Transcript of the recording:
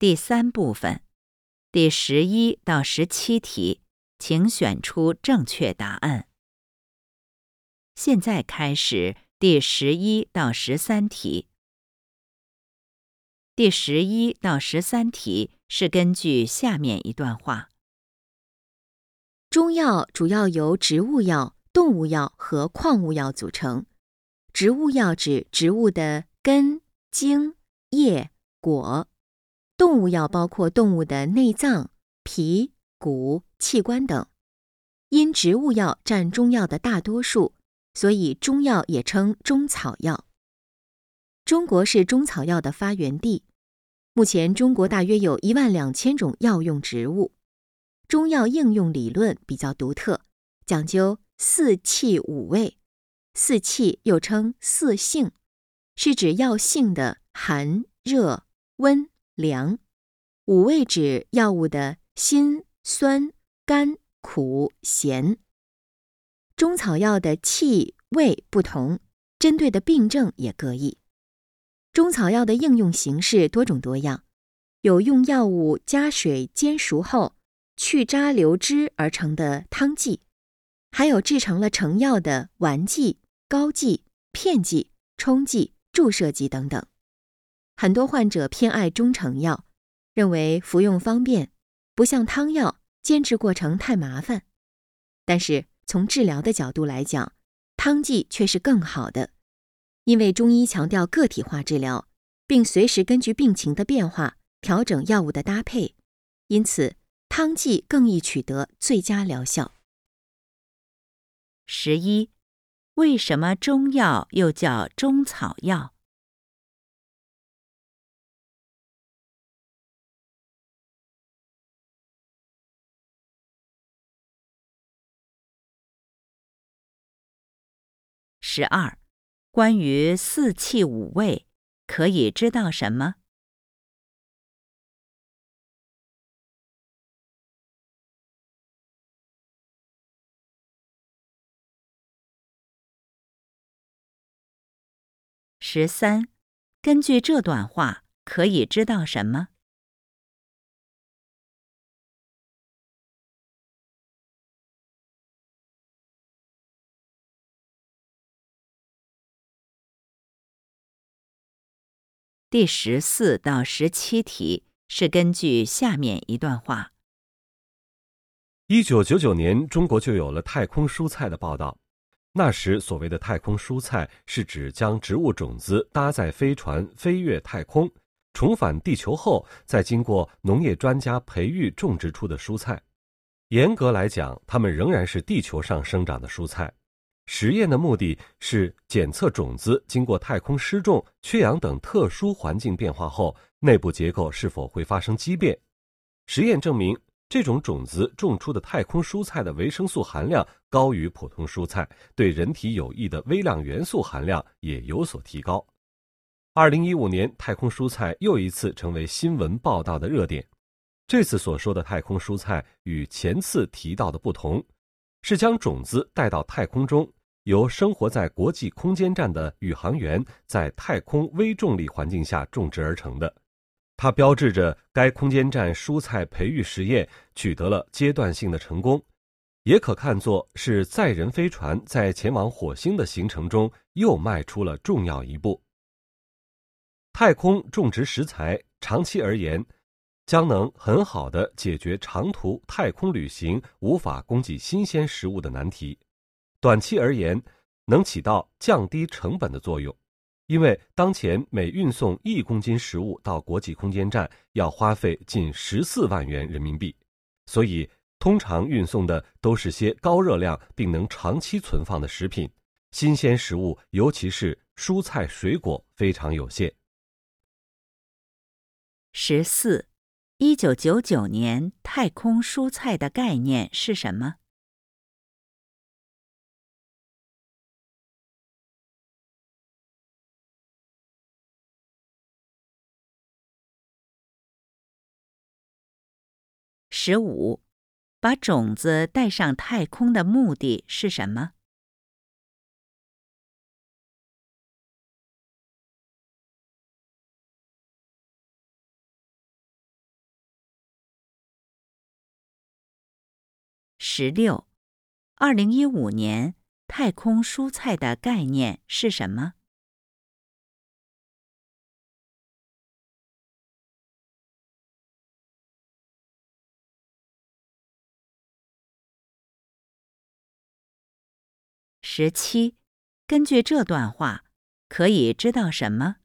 第三部分，第十一到十七题，请选出正确答案。现在开始第十一到十三题。第十一到十三题是根据下面一段话：中药主要由植物药、动物药和矿物药组成。植物药指植物的根、茎、叶、果。动物药包括动物的内脏、皮、骨、器官等。因植物药占中药的大多数，所以中药也称中草药。中国是中草药的发源地。目前，中国大约有一万两千种药用植物。中药应用理论比较独特，讲究四气五味。四气又称四性，是指药性的寒、热、温。凉，五味指药物的辛、酸、甘、苦、咸。中草药的气味不同，针对的病症也各异。中草药的应用形式多种多样，有用药物加水煎熟后去渣留汁而成的汤剂，还有制成了成药的丸剂、膏剂、片剂、冲剂、注射剂等等。很多患者偏爱中成药，认为服用方便，不像汤药煎制过程太麻烦。但是从治疗的角度来讲，汤剂却是更好的，因为中医强调个体化治疗，并随时根据病情的变化调整药物的搭配，因此汤剂更易取得最佳疗效。十一，为什么中药又叫中草药？十二，关于四气五味，可以知道什么？十三，根据这段话，可以知道什么？第十四到十七题是根据下面一段话：一九九九年，中国就有了太空蔬菜的报道。那时所谓的太空蔬菜，是指将植物种子搭载飞船飞越太空，重返地球后，再经过农业专家培育种植出的蔬菜。严格来讲，它们仍然是地球上生长的蔬菜。实验的目的是检测种子经过太空失重、缺氧等特殊环境变化后，内部结构是否会发生畸变。实验证明，这种种子种出的太空蔬菜的维生素含量高于普通蔬菜，对人体有益的微量元素含量也有所提高。二零一五年，太空蔬菜又一次成为新闻报道的热点。这次所说的太空蔬菜与前次提到的不同，是将种子带到太空中。由生活在国际空间站的宇航员在太空微重力环境下种植而成的，它标志着该空间站蔬菜培育实验取得了阶段性的成功，也可看作是载人飞船在前往火星的行程中又迈出了重要一步。太空种植食材，长期而言，将能很好的解决长途太空旅行无法供给新鲜食物的难题。短期而言，能起到降低成本的作用，因为当前每运送一公斤食物到国际空间站要花费近十四万元人民币，所以通常运送的都是些高热量并能长期存放的食品，新鲜食物，尤其是蔬菜水果非常有限。十四，一九九九年太空蔬菜的概念是什么？十五把种子带上太空的目的是什么？十六二零一五年太空蔬菜的概念是什么？十七，根据这段话，可以知道什么？